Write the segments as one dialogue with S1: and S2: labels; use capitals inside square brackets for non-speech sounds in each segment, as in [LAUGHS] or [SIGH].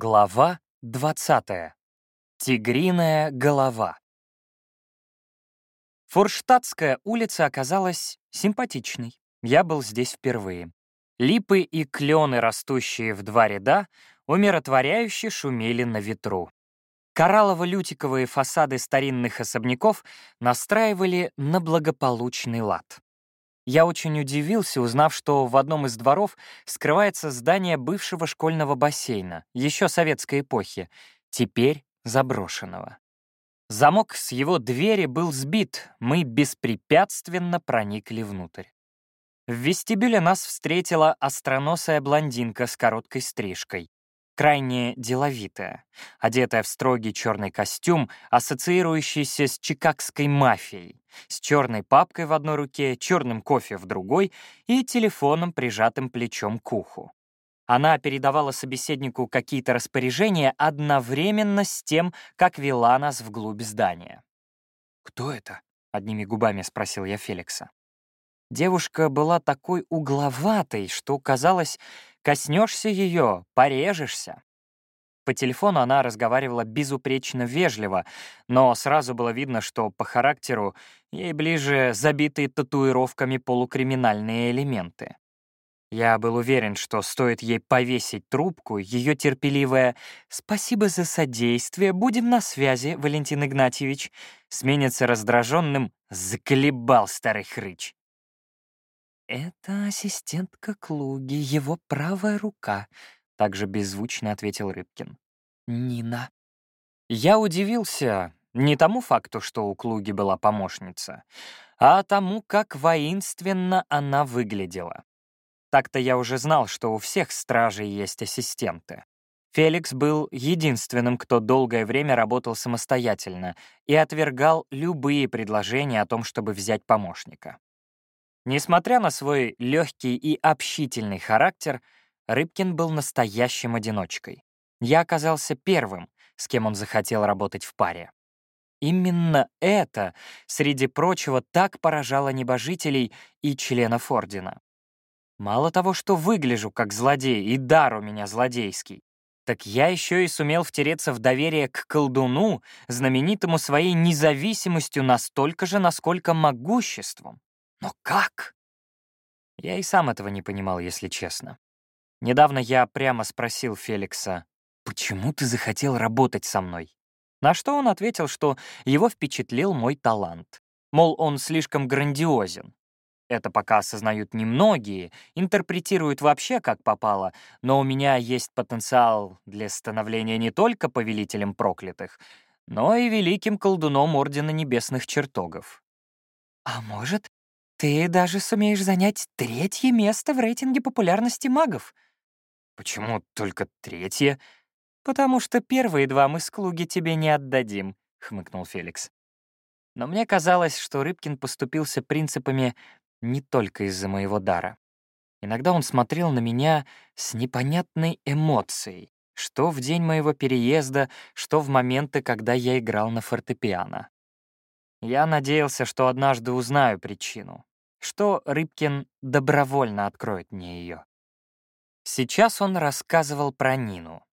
S1: Глава 20. Тигриная голова. Форштадтская улица оказалась симпатичной. Я был здесь впервые. Липы и клены, растущие в два ряда, умиротворяюще шумели на ветру. Кораллово-лютиковые фасады старинных особняков настраивали на благополучный лад. Я очень удивился, узнав, что в одном из дворов скрывается здание бывшего школьного бассейна, еще советской эпохи, теперь заброшенного. Замок с его двери был сбит, мы беспрепятственно проникли внутрь. В вестибюле нас встретила остроносая блондинка с короткой стрижкой крайне деловитая, одетая в строгий черный костюм, ассоциирующийся с чикагской мафией, с черной папкой в одной руке, черным кофе в другой и телефоном, прижатым плечом к уху. Она передавала собеседнику какие-то распоряжения одновременно с тем, как вела нас вглубь здания. «Кто это?» — одними губами спросил я Феликса. Девушка была такой угловатой, что, казалось, коснешься ее, порежешься. По телефону она разговаривала безупречно вежливо, но сразу было видно, что по характеру ей ближе забитые татуировками полукриминальные элементы. Я был уверен, что стоит ей повесить трубку, ее терпеливое «Спасибо за содействие, будем на связи, Валентин Игнатьевич», сменится раздраженным «Заколебал старый хрыч». «Это ассистентка Клуги, его правая рука», — также беззвучно ответил Рыбкин. «Нина». Я удивился не тому факту, что у Клуги была помощница, а тому, как воинственно она выглядела. Так-то я уже знал, что у всех стражей есть ассистенты. Феликс был единственным, кто долгое время работал самостоятельно и отвергал любые предложения о том, чтобы взять помощника. Несмотря на свой легкий и общительный характер, Рыбкин был настоящим одиночкой. Я оказался первым, с кем он захотел работать в паре. Именно это, среди прочего, так поражало небожителей и членов Ордена. Мало того, что выгляжу как злодей, и дар у меня злодейский, так я еще и сумел втереться в доверие к колдуну, знаменитому своей независимостью настолько же, насколько могуществом. Но как? Я и сам этого не понимал, если честно. Недавно я прямо спросил Феликса, «Почему ты захотел работать со мной?» На что он ответил, что его впечатлил мой талант. Мол, он слишком грандиозен. Это пока осознают немногие, интерпретируют вообще как попало, но у меня есть потенциал для становления не только повелителем проклятых, но и великим колдуном Ордена Небесных Чертогов. «А может, ты даже сумеешь занять третье место в рейтинге популярности магов. Почему только третье? Потому что первые два мы с Клуги тебе не отдадим, хмыкнул Феликс. Но мне казалось, что Рыбкин поступился принципами не только из-за моего дара. Иногда он смотрел на меня с непонятной эмоцией, что в день моего переезда, что в моменты, когда я играл на фортепиано. Я надеялся, что однажды узнаю причину, что Рыбкин добровольно откроет мне ее. Сейчас он рассказывал про Нину.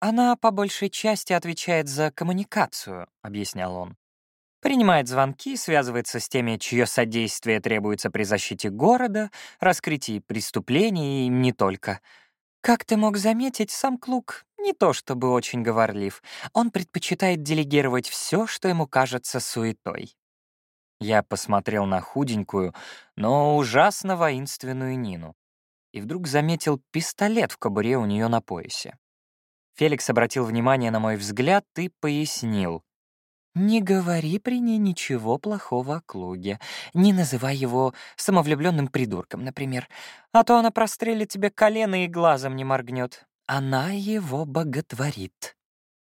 S1: «Она по большей части отвечает за коммуникацию», — объяснял он. «Принимает звонки, связывается с теми, чье содействие требуется при защите города, раскрытии преступлений и не только. Как ты мог заметить, сам Клук не то чтобы очень говорлив. Он предпочитает делегировать все, что ему кажется суетой. Я посмотрел на худенькую, но ужасно воинственную Нину и вдруг заметил пистолет в кобуре у нее на поясе. Феликс обратил внимание на мой взгляд и пояснил. «Не говори при ней ничего плохого о Клуге. Не называй его самовлюбленным придурком, например. А то она прострелит тебе колено и глазом не моргнет. Она его боготворит».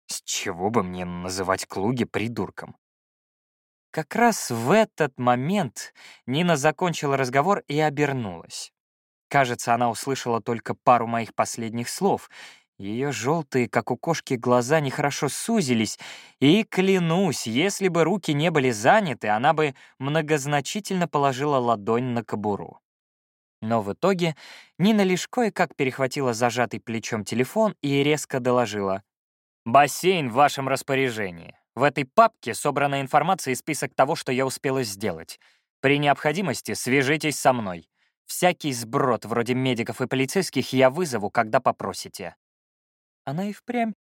S1: «С чего бы мне называть Клуги придурком?» Как раз в этот момент Нина закончила разговор и обернулась. Кажется, она услышала только пару моих последних слов. Ее желтые, как у кошки, глаза нехорошо сузились, и, клянусь, если бы руки не были заняты, она бы многозначительно положила ладонь на кобуру. Но в итоге Нина лишь кое-как перехватила зажатый плечом телефон и резко доложила. «Бассейн в вашем распоряжении. В этой папке собрана информация и список того, что я успела сделать. При необходимости свяжитесь со мной. Всякий сброд, вроде медиков и полицейских, я вызову, когда попросите». Она и впрямь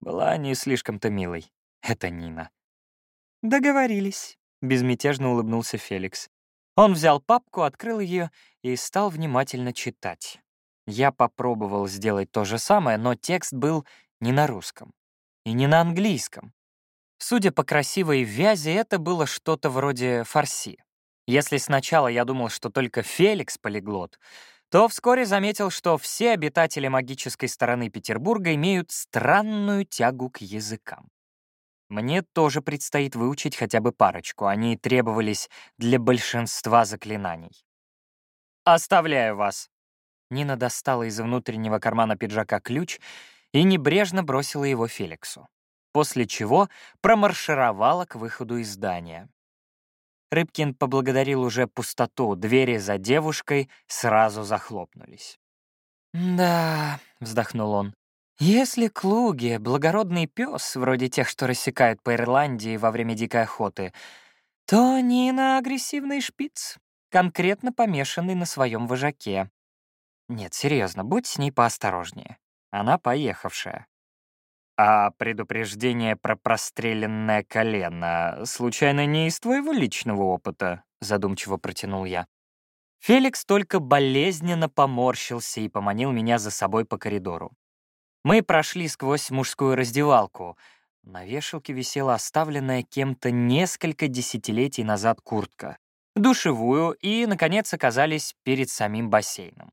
S1: была не слишком-то милой. Это Нина. «Договорились», — безмятежно улыбнулся Феликс. Он взял папку, открыл ее и стал внимательно читать. Я попробовал сделать то же самое, но текст был не на русском и не на английском. Судя по красивой вязи, это было что-то вроде фарси. Если сначала я думал, что только Феликс полиглот, то вскоре заметил, что все обитатели магической стороны Петербурга имеют странную тягу к языкам. Мне тоже предстоит выучить хотя бы парочку, они требовались для большинства заклинаний. «Оставляю вас». Нина достала из внутреннего кармана пиджака ключ и небрежно бросила его Феликсу, после чего промаршировала к выходу из здания. Рыбкин поблагодарил уже пустоту, двери за девушкой сразу захлопнулись. «Да», — вздохнул он, если Клуги — благородный пес, вроде тех, что рассекают по Ирландии во время дикой охоты, то Нина — агрессивный шпиц, конкретно помешанный на своем вожаке. Нет, серьезно, будь с ней поосторожнее. Она поехавшая. А предупреждение про простреленное колено случайно не из твоего личного опыта? Задумчиво протянул я. Феликс только болезненно поморщился и поманил меня за собой по коридору. Мы прошли сквозь мужскую раздевалку. На вешалке висела оставленная кем-то несколько десятилетий назад куртка, душевую и, наконец, оказались перед самим бассейном.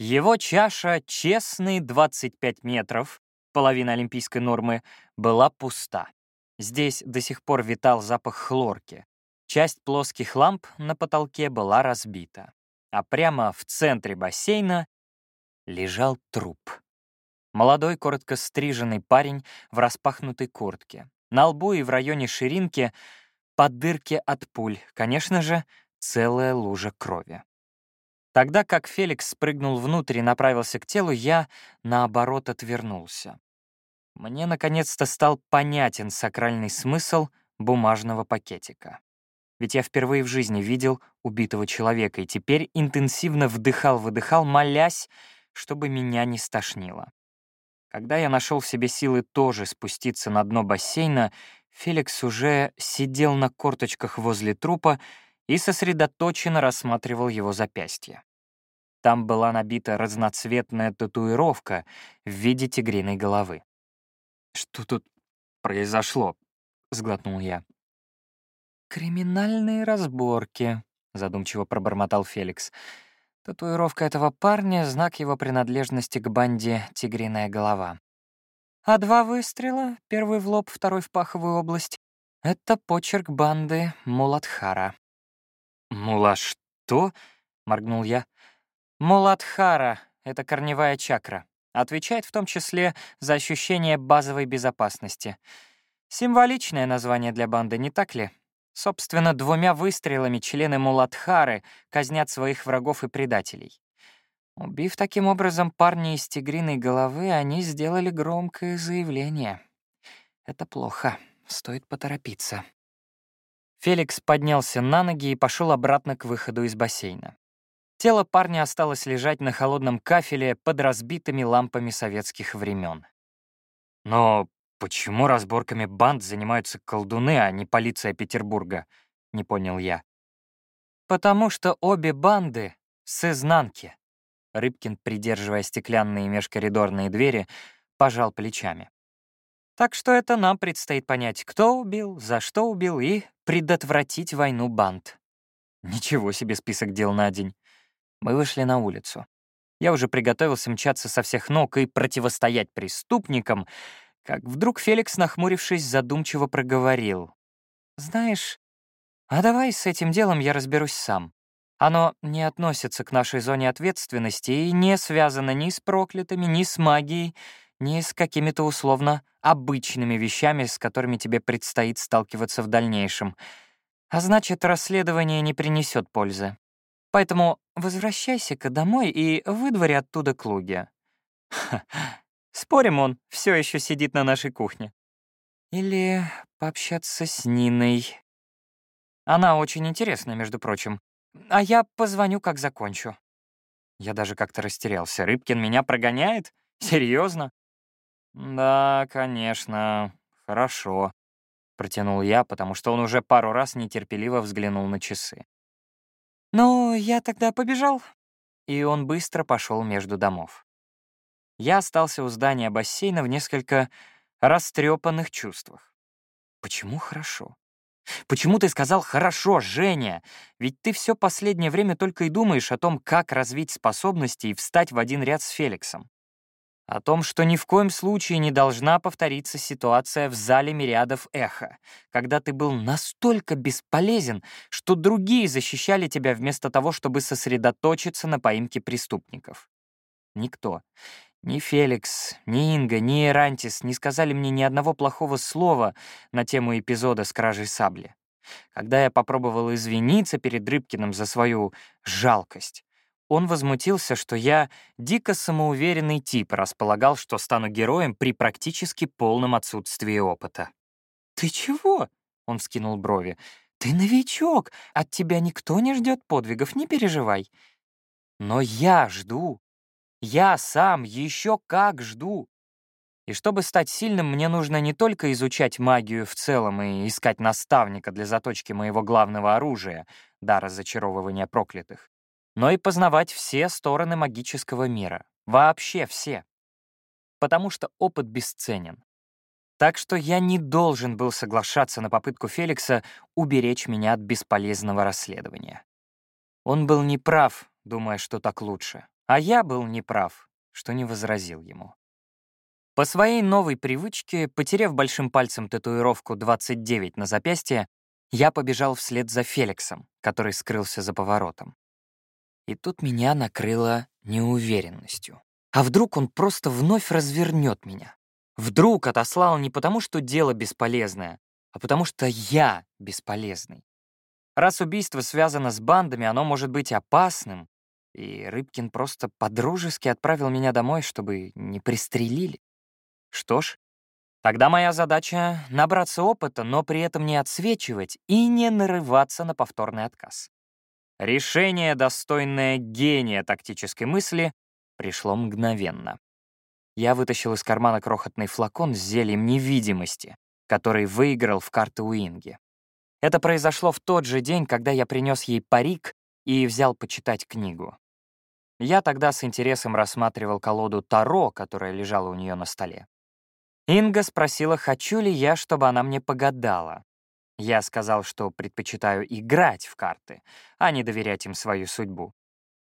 S1: Его чаша, честные 25 метров, половина олимпийской нормы, была пуста. Здесь до сих пор витал запах хлорки. Часть плоских ламп на потолке была разбита. А прямо в центре бассейна лежал труп. Молодой, коротко стриженный парень в распахнутой куртке. На лбу и в районе ширинки под дырки от пуль, конечно же, целая лужа крови. Тогда как Феликс спрыгнул внутрь и направился к телу, я, наоборот, отвернулся. Мне наконец-то стал понятен сакральный смысл бумажного пакетика. Ведь я впервые в жизни видел убитого человека и теперь интенсивно вдыхал-выдыхал, молясь, чтобы меня не стошнило. Когда я нашел в себе силы тоже спуститься на дно бассейна, Феликс уже сидел на корточках возле трупа и сосредоточенно рассматривал его запястье. Там была набита разноцветная татуировка в виде тигриной головы. «Что тут произошло?» — сглотнул я. «Криминальные разборки», — задумчиво пробормотал Феликс. Татуировка этого парня — знак его принадлежности к банде «Тигриная голова». А два выстрела, первый в лоб, второй в паховую область, — это почерк банды Муладхара. «Мула что?» — моргнул я. «Муладхара — это корневая чакра. Отвечает в том числе за ощущение базовой безопасности. Символичное название для банды, не так ли?» Собственно, двумя выстрелами члены Муладхары казнят своих врагов и предателей. Убив таким образом парня из тигриной головы, они сделали громкое заявление. Это плохо, стоит поторопиться. Феликс поднялся на ноги и пошел обратно к выходу из бассейна. Тело парня осталось лежать на холодном кафеле под разбитыми лампами советских времен. Но «Почему разборками банд занимаются колдуны, а не полиция Петербурга?» — не понял я. «Потому что обе банды с изнанки». Рыбкин, придерживая стеклянные межкоридорные двери, пожал плечами. «Так что это нам предстоит понять, кто убил, за что убил и предотвратить войну банд». Ничего себе список дел на день. Мы вышли на улицу. Я уже приготовился мчаться со всех ног и противостоять преступникам, как вдруг Феликс, нахмурившись, задумчиво проговорил. «Знаешь, а давай с этим делом я разберусь сам. Оно не относится к нашей зоне ответственности и не связано ни с проклятыми, ни с магией, ни с какими-то условно обычными вещами, с которыми тебе предстоит сталкиваться в дальнейшем. А значит, расследование не принесет пользы. Поэтому возвращайся-ка домой и выдвори оттуда Клуги. [LAUGHS] Спорим, он все еще сидит на нашей кухне. Или пообщаться с Ниной. Она очень интересная, между прочим. А я позвоню, как закончу. Я даже как-то растерялся. Рыбкин меня прогоняет? Серьезно? Да, конечно. Хорошо. Протянул я, потому что он уже пару раз нетерпеливо взглянул на часы. «Ну, я тогда побежал». И он быстро пошел между домов. Я остался у здания бассейна в несколько растрепанных чувствах. Почему хорошо? Почему ты сказал «хорошо, Женя»? Ведь ты все последнее время только и думаешь о том, как развить способности и встать в один ряд с Феликсом. О том, что ни в коем случае не должна повториться ситуация в зале мириадов эхо, когда ты был настолько бесполезен, что другие защищали тебя вместо того, чтобы сосредоточиться на поимке преступников. Никто, ни Феликс, ни Инга, ни Эрантис не сказали мне ни одного плохого слова на тему эпизода с кражей сабли. Когда я попробовал извиниться перед Рыбкиным за свою жалкость, он возмутился, что я дико самоуверенный тип, располагал, что стану героем при практически полном отсутствии опыта. «Ты чего?» — он вскинул брови. «Ты новичок, от тебя никто не ждет подвигов, не переживай». «Но я жду, я сам еще как жду. И чтобы стать сильным, мне нужно не только изучать магию в целом и искать наставника для заточки моего главного оружия, дара зачаровывания проклятых, но и познавать все стороны магического мира. Вообще все. Потому что опыт бесценен. Так что я не должен был соглашаться на попытку Феликса уберечь меня от бесполезного расследования. Он был неправ, думая, что так лучше. А я был неправ, что не возразил ему. По своей новой привычке, потеряв большим пальцем татуировку 29 на запястье, я побежал вслед за Феликсом, который скрылся за поворотом. И тут меня накрыло неуверенностью. А вдруг он просто вновь развернет меня? Вдруг отослал не потому, что дело бесполезное, а потому что я бесполезный. Раз убийство связано с бандами, оно может быть опасным, и Рыбкин просто подружески отправил меня домой, чтобы не пристрелили. Что ж, тогда моя задача — набраться опыта, но при этом не отсвечивать и не нарываться на повторный отказ. Решение, достойное гения тактической мысли, пришло мгновенно. Я вытащил из кармана крохотный флакон с зельем невидимости, который выиграл в карты Уинги. Это произошло в тот же день, когда я принес ей парик и взял почитать книгу. Я тогда с интересом рассматривал колоду Таро, которая лежала у нее на столе. Инга спросила, хочу ли я, чтобы она мне погадала. Я сказал, что предпочитаю играть в карты, а не доверять им свою судьбу.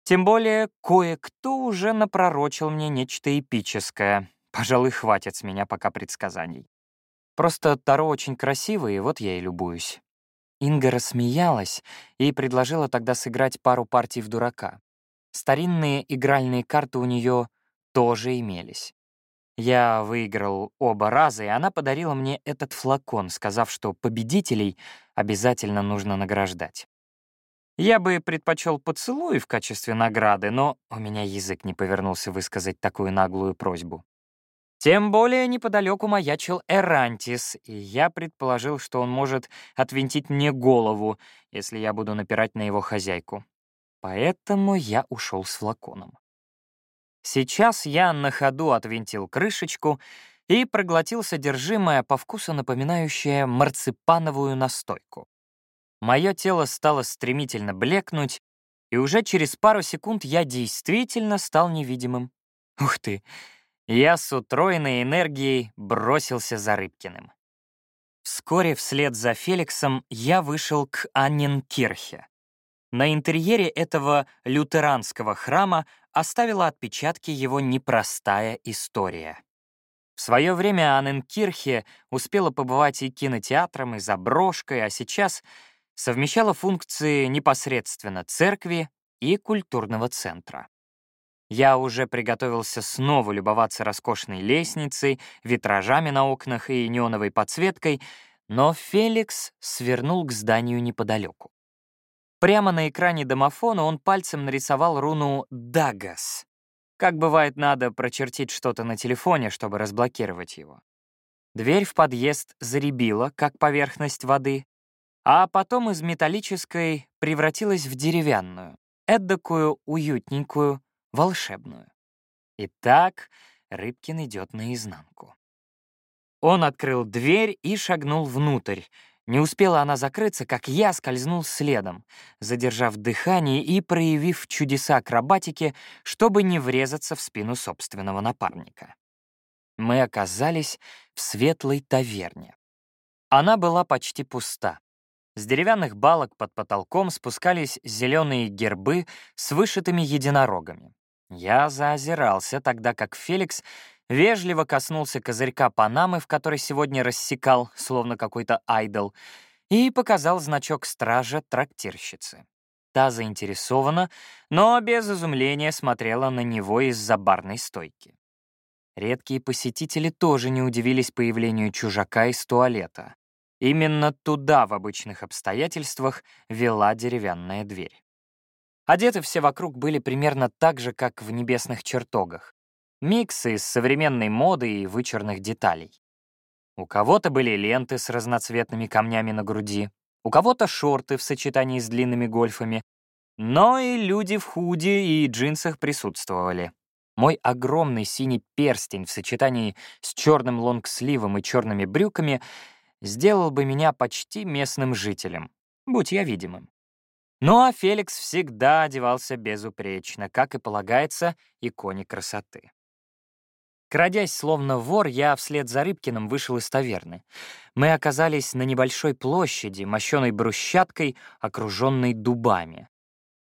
S1: Тем более, кое-кто уже напророчил мне нечто эпическое. Пожалуй, хватит с меня пока предсказаний. Просто Таро очень красивое, и вот я и любуюсь. Инга рассмеялась и предложила тогда сыграть пару партий в дурака. Старинные игральные карты у нее тоже имелись. Я выиграл оба раза, и она подарила мне этот флакон, сказав, что победителей обязательно нужно награждать. Я бы предпочел поцелуй в качестве награды, но у меня язык не повернулся высказать такую наглую просьбу. Тем более неподалеку маячил Эрантис, и я предположил, что он может отвинтить мне голову, если я буду напирать на его хозяйку. Поэтому я ушел с флаконом. Сейчас я на ходу отвинтил крышечку и проглотил содержимое по вкусу напоминающее марципановую настойку. Мое тело стало стремительно блекнуть, и уже через пару секунд я действительно стал невидимым. Ух ты! Я с утроенной энергией бросился за Рыбкиным. Вскоре вслед за Феликсом я вышел к Анненкирхе. На интерьере этого лютеранского храма оставила отпечатки его непростая история. В свое время Анненкирхе успела побывать и кинотеатром, и заброшкой, а сейчас совмещала функции непосредственно церкви и культурного центра. Я уже приготовился снова любоваться роскошной лестницей, витражами на окнах и неоновой подсветкой, но Феликс свернул к зданию неподалеку. Прямо на экране домофона он пальцем нарисовал руну «Дагас». Как бывает, надо прочертить что-то на телефоне, чтобы разблокировать его. Дверь в подъезд заребила, как поверхность воды, а потом из металлической превратилась в деревянную, эдакую, уютненькую, волшебную. Итак, Рыбкин идет наизнанку. Он открыл дверь и шагнул внутрь, не успела она закрыться, как я скользнул следом, задержав дыхание и проявив чудеса акробатики, чтобы не врезаться в спину собственного напарника. Мы оказались в светлой таверне. Она была почти пуста. С деревянных балок под потолком спускались зеленые гербы с вышитыми единорогами. Я заозирался, тогда как Феликс вежливо коснулся козырька Панамы, в который сегодня рассекал, словно какой-то айдол, и показал значок стража трактирщицы. Та заинтересована, но без изумления смотрела на него из-за барной стойки. Редкие посетители тоже не удивились появлению чужака из туалета. Именно туда в обычных обстоятельствах вела деревянная дверь. Одеты все вокруг были примерно так же, как в небесных чертогах. Микс из современной моды и вычурных деталей. У кого-то были ленты с разноцветными камнями на груди, у кого-то шорты в сочетании с длинными гольфами, но и люди в худи и джинсах присутствовали. Мой огромный синий перстень в сочетании с черным лонгсливом и черными брюками сделал бы меня почти местным жителем, будь я видимым. Ну а Феликс всегда одевался безупречно, как и полагается иконе красоты. Крадясь словно вор, я вслед за Рыбкиным вышел из таверны. Мы оказались на небольшой площади, мощенной брусчаткой, окруженной дубами.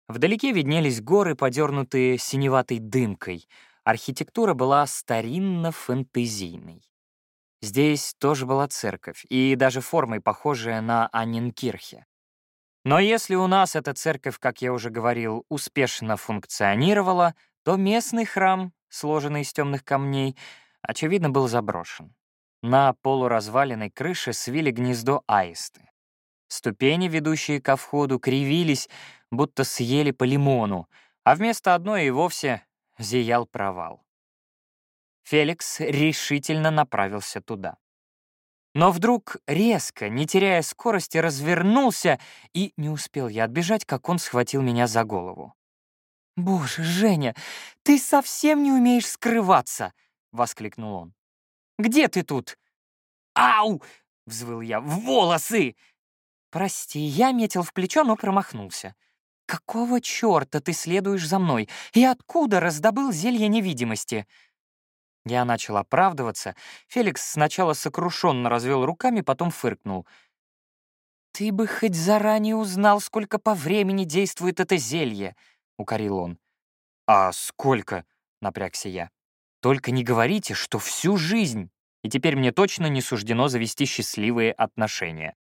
S1: Вдалеке виднелись горы, подернутые синеватой дымкой. Архитектура была старинно-фэнтезийной. Здесь тоже была церковь, и даже формой похожая на Анненкирхе. Но если у нас эта церковь, как я уже говорил, успешно функционировала, то местный храм сложенный из темных камней, очевидно, был заброшен. На полуразваленной крыше свили гнездо аисты. Ступени, ведущие ко входу, кривились, будто съели по лимону, а вместо одной и вовсе зиял провал. Феликс решительно направился туда. Но вдруг резко, не теряя скорости, развернулся, и не успел я отбежать, как он схватил меня за голову. «Боже, Женя, ты совсем не умеешь скрываться!» — воскликнул он. «Где ты тут?» «Ау!» — взвыл я. «Волосы!» «Прости, я метил в плечо, но промахнулся. Какого черта ты следуешь за мной? И откуда раздобыл зелье невидимости?» Я начал оправдываться. Феликс сначала сокрушенно развел руками, потом фыркнул. «Ты бы хоть заранее узнал, сколько по времени действует это зелье!» Укорил он. «А сколько?» — напрягся я. «Только не говорите, что всю жизнь, и теперь мне точно не суждено завести счастливые отношения».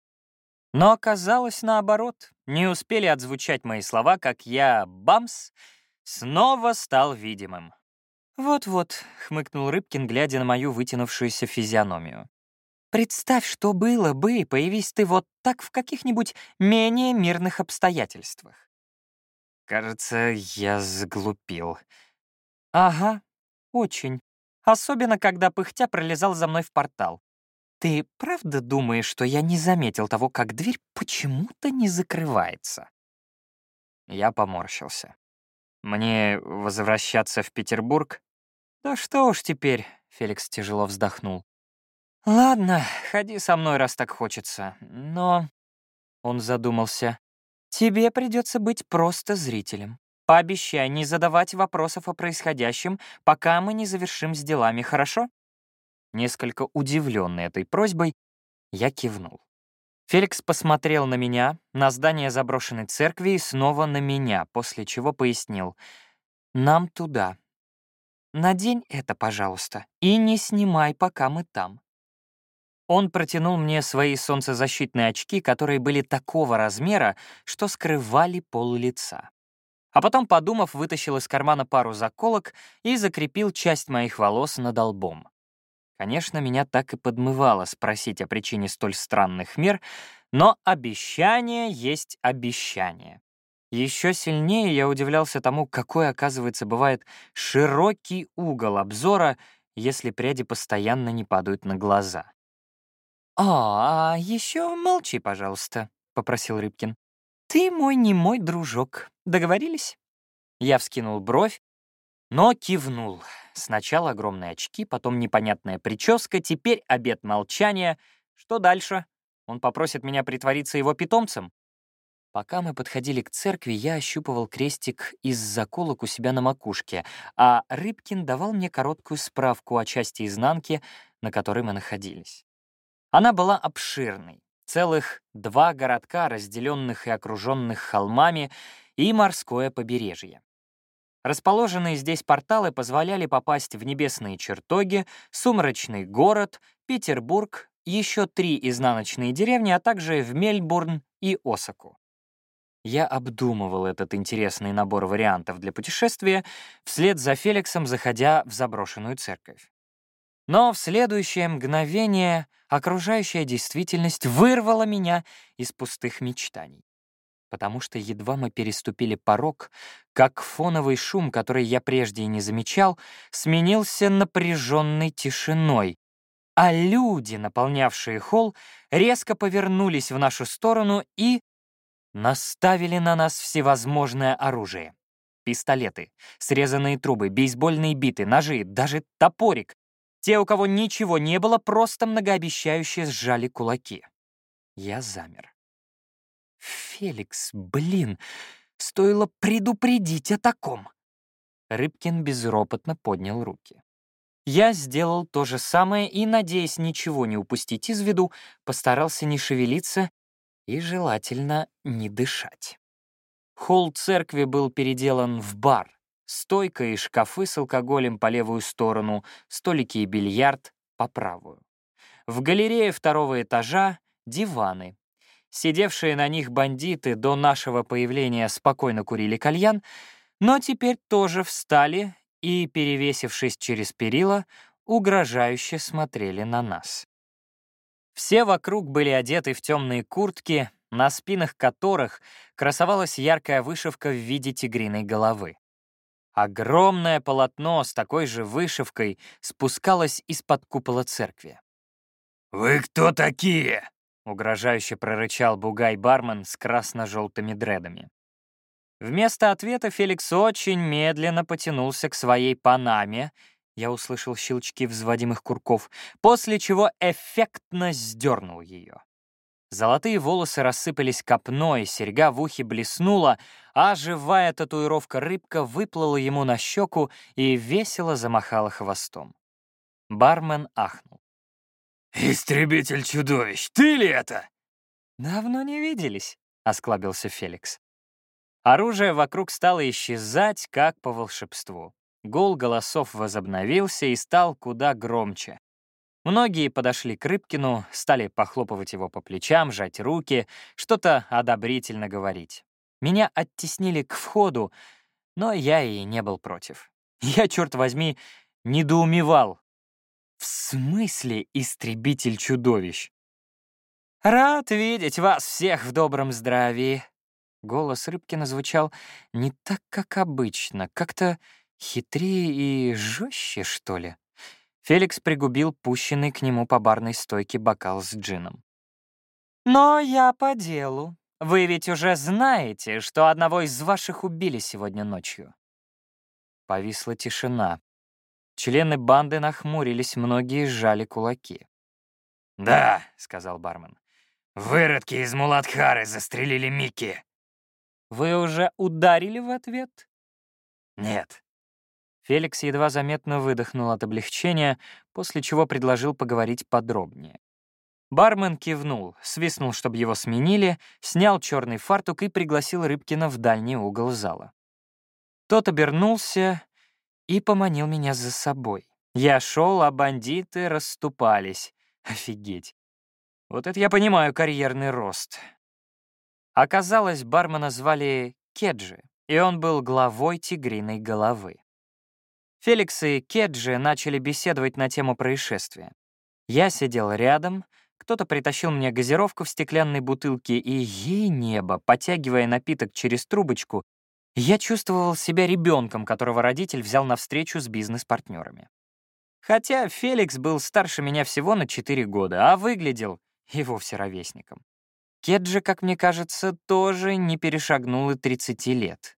S1: Но оказалось наоборот. Не успели отзвучать мои слова, как я, бамс, снова стал видимым. «Вот-вот», — хмыкнул Рыбкин, глядя на мою вытянувшуюся физиономию. «Представь, что было бы, появись ты вот так в каких-нибудь менее мирных обстоятельствах.
S2: Кажется, я заглупил.
S1: Ага, очень. Особенно, когда пыхтя пролезал за мной в портал. Ты правда думаешь, что я не заметил того, как дверь почему-то не закрывается?
S2: Я поморщился. Мне возвращаться в Петербург?
S1: Да что уж теперь, Феликс тяжело вздохнул. Ладно, ходи со мной, раз так хочется. Но... Он задумался. Тебе придется быть просто зрителем. Пообещай не задавать вопросов о происходящем, пока мы не завершим с делами, хорошо?» Несколько удивленный этой просьбой, я кивнул. Феликс посмотрел на меня, на здание заброшенной церкви и снова на меня, после чего пояснил. «Нам туда. Надень это, пожалуйста, и не снимай, пока мы там. Он протянул мне свои солнцезащитные очки, которые были такого размера, что скрывали пол лица. А потом, подумав, вытащил из кармана пару заколок и закрепил часть моих волос над лбом. Конечно, меня так и подмывало спросить о причине столь странных мер, но обещание есть обещание. Еще сильнее я удивлялся тому, какой, оказывается, бывает широкий угол обзора, если пряди постоянно не падают на глаза. «А, а еще молчи, пожалуйста», — попросил Рыбкин. «Ты мой не мой дружок. Договорились?» Я вскинул бровь, но кивнул. Сначала огромные очки, потом непонятная прическа, теперь обет молчания. Что дальше? Он попросит меня притвориться его питомцем? Пока мы подходили к церкви, я ощупывал крестик из заколок у себя на макушке, а Рыбкин давал мне короткую справку о части изнанки, на которой мы находились. Она была обширной. Целых два городка, разделенных и окруженных холмами, и морское побережье. Расположенные здесь порталы позволяли попасть в небесные чертоги, сумрачный город, Петербург, еще три изнаночные деревни, а также в Мельбурн и Осаку. Я обдумывал этот интересный набор вариантов для путешествия, вслед за Феликсом заходя в заброшенную церковь. Но в следующее мгновение окружающая действительность вырвала меня из пустых мечтаний потому что едва мы переступили порог, как фоновый шум, который я прежде и не замечал, сменился напряженной тишиной, а люди, наполнявшие холл, резко повернулись в нашу сторону и наставили на нас всевозможное оружие. Пистолеты, срезанные трубы, бейсбольные биты, ножи, даже топорик. Те, у кого ничего не было, просто многообещающе сжали кулаки. Я замер. «Феликс, блин, стоило предупредить о таком!» Рыбкин безропотно поднял руки. Я сделал то же самое и, надеясь ничего не упустить из виду, постарался не шевелиться и, желательно, не дышать. Холл церкви был переделан в бар. Стойка и шкафы с алкоголем по левую сторону, столики и бильярд по правую. В галерее второго этажа — диваны, Сидевшие на них бандиты до нашего появления спокойно курили кальян, но теперь тоже встали и, перевесившись через перила, угрожающе смотрели на нас. Все вокруг были одеты в темные куртки, на спинах которых красовалась яркая вышивка в виде тигриной головы. Огромное полотно с такой же вышивкой спускалось из-под купола церкви.
S3: «Вы кто такие?»
S1: Угрожающе прорычал бугай-бармен с красно-желтыми дредами. Вместо ответа Феликс очень медленно потянулся к своей панаме, я услышал щелчки взводимых курков, после чего эффектно сдернул ее. Золотые волосы рассыпались копной, серьга в ухе блеснула, а живая татуировка-рыбка выплыла ему на щеку и весело замахала хвостом. Бармен ахнул.
S3: «Истребитель чудовищ, ты ли это?»
S1: «Давно не виделись», — осклабился Феликс. Оружие вокруг стало исчезать, как по волшебству. Гул голосов возобновился и стал куда громче. Многие подошли к Рыбкину, стали похлопывать его по плечам, жать руки, что-то одобрительно говорить. Меня оттеснили к входу, но я и не был против. [LAUGHS] Я, черт возьми, недоумевал, «В смысле истребитель чудовищ?» «Рад видеть вас всех в добром здравии!» Голос Рыбкина звучал не так, как обычно, как-то хитрее и жестче, что ли. Феликс пригубил пущенный к нему по барной стойке бокал с джином. «Но я по делу. Вы ведь уже знаете, что одного из ваших убили сегодня ночью». Повисла тишина. Члены банды нахмурились, многие сжали кулаки.
S3: «Да», — сказал бармен, — «выродки из Муладхары застрелили Микки».
S1: «Вы уже ударили в ответ?»
S3: «Нет».
S1: Феликс едва заметно выдохнул от облегчения, после чего предложил поговорить подробнее. Бармен кивнул, свистнул, чтобы его сменили, снял черный фартук и пригласил Рыбкина в дальний угол зала. Тот обернулся и поманил меня за собой. Я шел, а бандиты расступались. Офигеть. Вот это я понимаю карьерный рост. Оказалось, бармена звали Кеджи, и он был главой тигриной головы. Феликс и Кеджи начали беседовать на тему происшествия. Я сидел рядом, кто-то притащил мне газировку в стеклянной бутылке, и ей небо, потягивая напиток через трубочку, я чувствовал себя ребенком, которого родитель взял на встречу с бизнес-партнерами. Хотя Феликс был старше меня всего на 4 года, а выглядел и вовсе ровесником. Кет же, как мне кажется, тоже не перешагнул и 30 лет.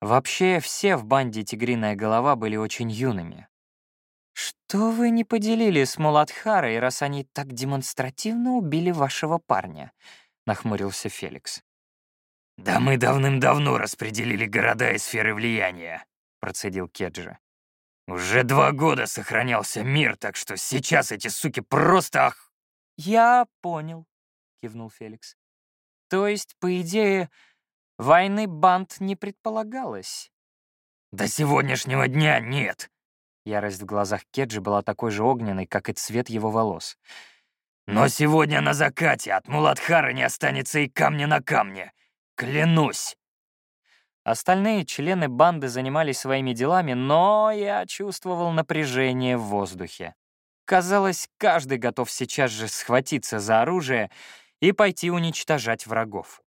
S1: Вообще, все в банде «Тигриная голова» были очень юными. «Что вы не поделили с Муладхарой, раз они так демонстративно убили вашего парня?» — нахмурился Феликс.
S3: «Да мы давным-давно распределили города и сферы влияния», — процедил Кеджи. «Уже два года сохранялся мир, так что сейчас эти суки просто ах...»
S1: «Я понял», — кивнул Феликс. «То есть, по идее, войны банд не предполагалось?»
S3: «До сегодняшнего дня нет»,
S1: Ярость в глазах Кеджи была такой же огненной, как и цвет его волос.
S3: «Но сегодня на закате от Муладхара не останется и камня на камне. Клянусь!»
S1: Остальные члены банды занимались своими делами, но я чувствовал напряжение в воздухе. Казалось, каждый готов сейчас же схватиться за оружие и пойти уничтожать врагов.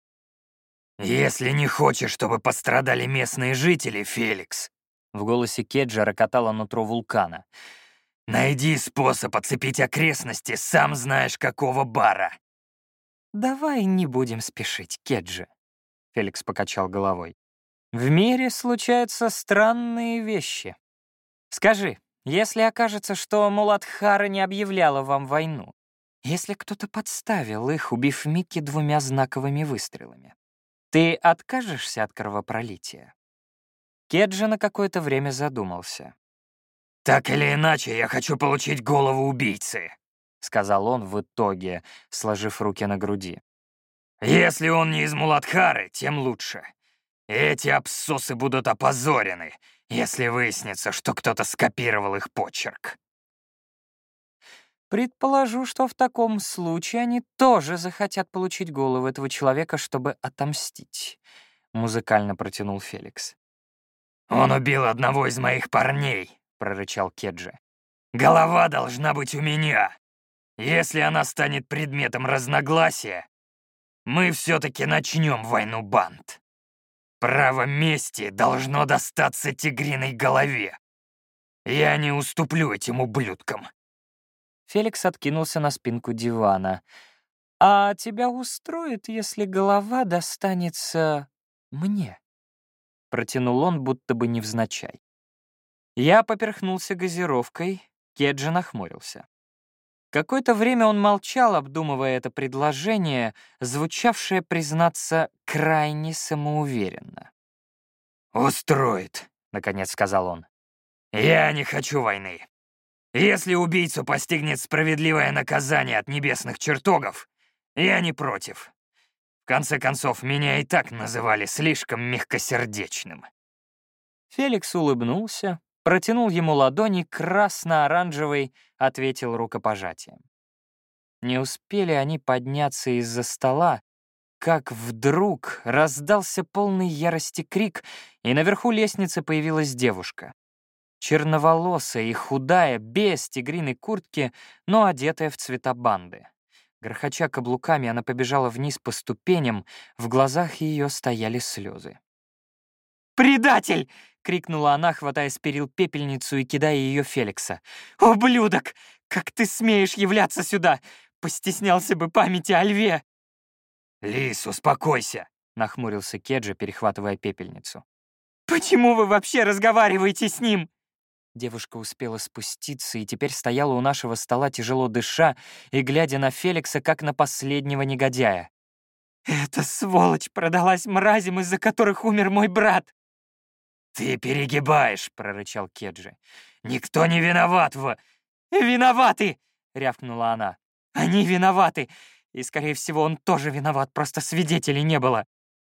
S3: «Если не хочешь, чтобы пострадали местные жители, Феликс», в голосе Кеджа рокотало нутро вулкана. «Найди способ оцепить окрестности, сам знаешь, какого бара!»
S1: «Давай не будем спешить, Кеджи», — Феликс покачал головой. «В мире случаются странные вещи. Скажи, если окажется, что Муладхара не объявляла вам войну, если кто-то подставил их, убив Микки двумя знаковыми выстрелами, ты откажешься от кровопролития?» Кеджи на какое-то время задумался.
S3: «Так или иначе, я хочу получить голову убийцы», — сказал он в итоге, сложив руки на груди. «Если он не из Муладхары, тем лучше. Эти абсосы будут опозорены, если выяснится, что кто-то скопировал их почерк».
S1: Предположу, что в таком случае они тоже захотят получить голову этого человека, чтобы отомстить, — музыкально протянул Феликс.
S3: «Он убил одного из моих парней», — прорычал Кеджи. «Голова должна быть у меня. Если она станет предметом разногласия, мы все-таки начнем войну банд. Право мести должно достаться тигриной голове. Я не уступлю этим ублюдкам».
S1: Феликс откинулся на спинку дивана. «А тебя устроит, если голова достанется мне?» Протянул он, будто бы невзначай. Я поперхнулся газировкой, Кеджи нахмурился. Какое-то время он молчал, обдумывая это предложение, звучавшее, признаться, крайне самоуверенно.
S3: «Устроит», — наконец сказал он. «Я не хочу войны. Если убийцу постигнет справедливое наказание от небесных чертогов, я не против конце концов, меня и так называли слишком мягкосердечным».
S1: Феликс улыбнулся, протянул ему ладони, красно-оранжевый, ответил рукопожатием. Не успели они подняться из-за стола, как вдруг раздался полный ярости крик, и наверху лестницы появилась девушка. Черноволосая и худая, без тигриной куртки, но одетая в цвета банды. Грохоча каблуками, она побежала вниз по ступеням, в глазах ее стояли слезы. «Предатель!» — крикнула она, хватая с перил пепельницу и кидая ее Феликса. «Ублюдок! Как ты смеешь являться сюда? Постеснялся бы памяти о льве!»
S3: «Лис, успокойся!» — нахмурился Кеджи, перехватывая пепельницу.
S1: «Почему вы вообще разговариваете с ним?» Девушка успела спуститься и теперь стояла у нашего стола, тяжело дыша и глядя на Феликса, как на последнего негодяя. «Эта сволочь продалась мразям, из-за которых умер мой брат!»
S3: «Ты перегибаешь!» — прорычал Кеджи. «Никто не виноват в...»
S1: «Виноваты!» — рявкнула она. «Они виноваты! И, скорее всего, он тоже виноват, просто свидетелей не было.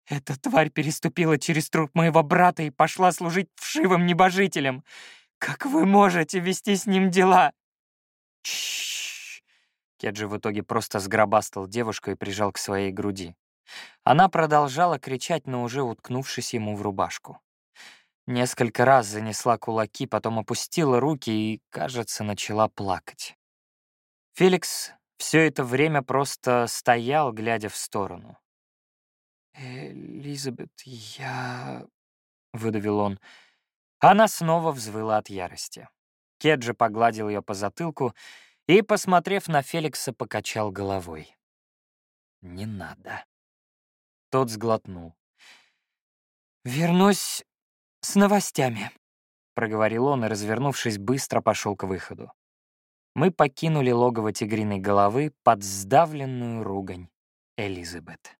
S1: Эта тварь переступила через труп моего брата и пошла служить вшивым небожителям. Как вы можете вести с ним дела?»
S2: Чш. Кеджи в итоге просто сгробастал девушку и прижал к своей груди. Она продолжала кричать, но уже уткнувшись ему в рубашку. Несколько раз занесла кулаки, потом опустила руки и, кажется, начала плакать. Феликс все это время просто стоял, глядя в сторону. «Элизабет, я...» — выдавил он. Она снова взвыла от ярости. Кеджи погладил ее по затылку и, посмотрев на Феликса, покачал головой. «Не надо». Тот сглотнул. «Вернусь с новостями», — проговорил он и, развернувшись, быстро пошел к выходу. Мы покинули логово тигриной головы под сдавленную ругань Элизабет.